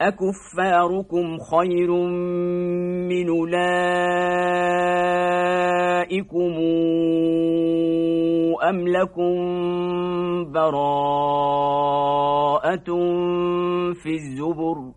أكفاركم خير من أولئكم أم لكم براءة في الزبر؟